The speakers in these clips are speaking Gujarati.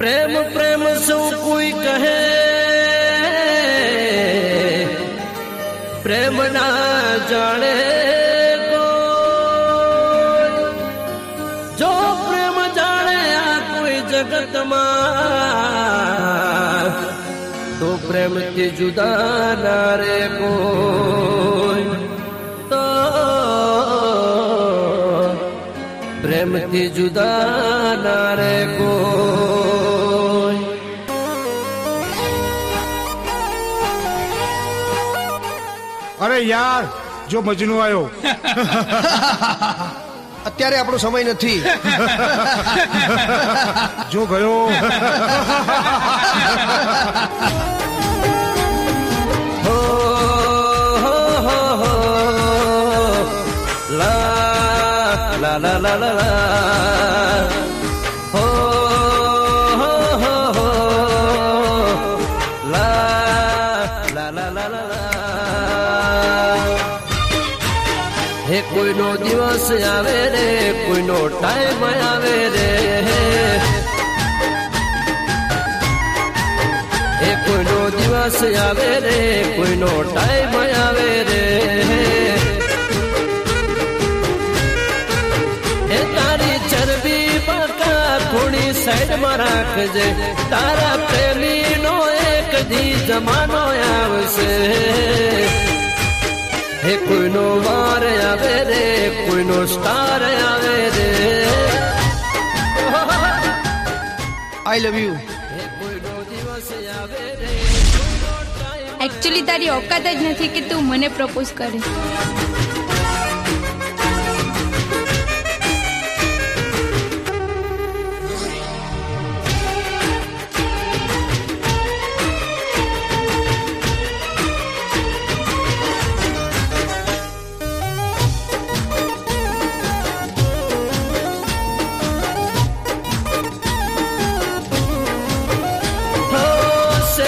પ્રેમ પ્રેમ સૌ કોઈ કહે પ્રેમ ના જાણે કોઈ. જો પ્રેમ જાણે આ કોઈ જગતમાં તો પ્રેમથી જુદા ના રે કોઈ તો પ્રેમથી જુદા ના રે કોઈ અરે યાર જો મજનુ આવ્યો અત્યારે આપણો સમય નથી. જો ગયો. હે, કોઈનો દિવસ આવે રે, કોઈનો ટાઈમ આવે રે. હે, કોઈનો દિવસ આવે રે, કોઈનો ટાઈમ આવે રે. હે, તારી ચરબી પાકા થોડી સાઈડમાં રાખજે. તારા પ્રેમીનો એક દી જમાનો આવશે. આવે રે કોઈનો સ્ટાર આવે રે. આઈ લવ યુ એકચ્યુઅલી તારી ઓકાત જ નથી કે તું મને પ્રપોઝ કરે.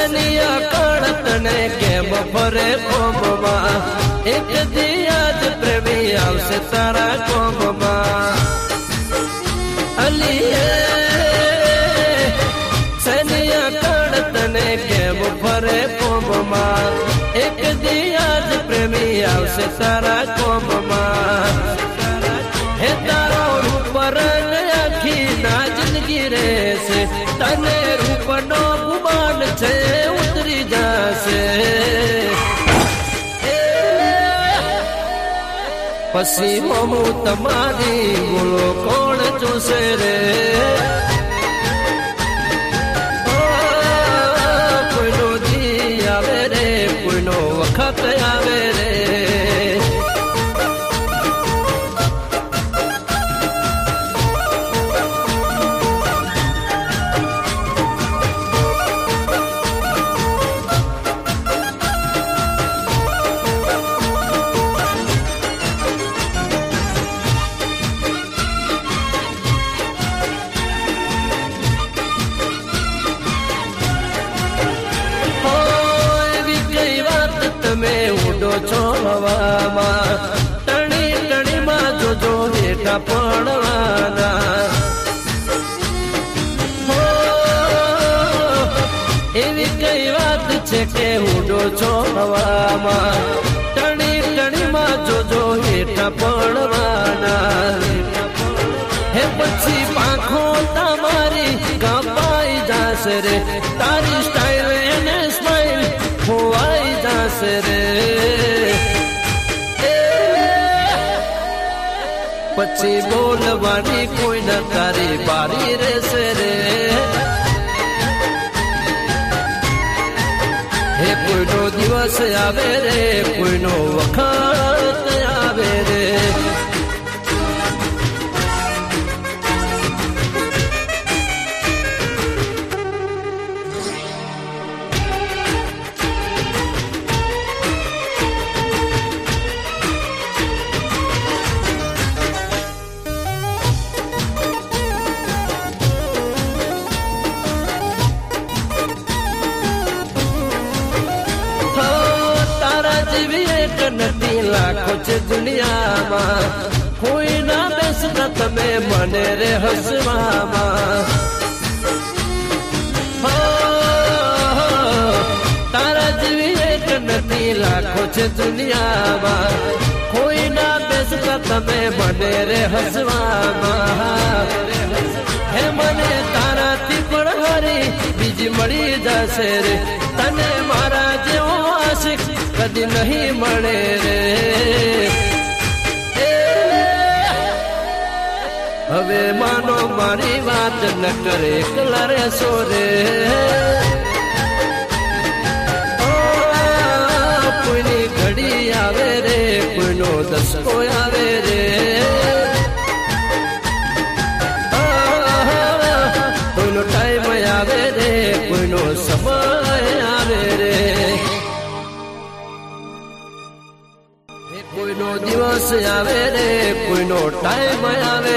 સનિયા કળતને કેમ ફરે કોમમાં? એક દિયા જ પ્રેમી આવશે તારા કોમમાં. અલીએ, સનિયા કળતને કેમ ફરે કોમમાં? એક દિયા જ પ્રેમી આવશે તારા કોમમાં. પછી હું તમારી બોલો કોણ જોશે રે? હેઠા પડવાના એવી કઈ વાત છે કે ઉડો છો હવામાં? ટણી ટણીમાં જોજો હેઠા પડવાના હે પછી પાંખો તમારી કપાઈ જશે રે. તારી સ્ટાઈલ એને સ્માઈલ ખોવાઈ જશે રે. પછી બોલવાની કોઈ ન તારી બારી રે. એક નથી લાખો છે દુનિયામાં. કોઈ ના બેસ તમે મને રે હસવામાં. તારા જેવી લાખો છે દુનિયામાં. કોઈ ના બેસ તમે મને રે હસવામાં. હે મને તારાથી પણ હરી બીજી મળી જશે રે. તને મારા કદી નહીં મળે રે. હવે માનો મારી વાત ન કરે એકલા રે. સોરે દિવસ આવે રે કોઈનો ટાઈમ આવે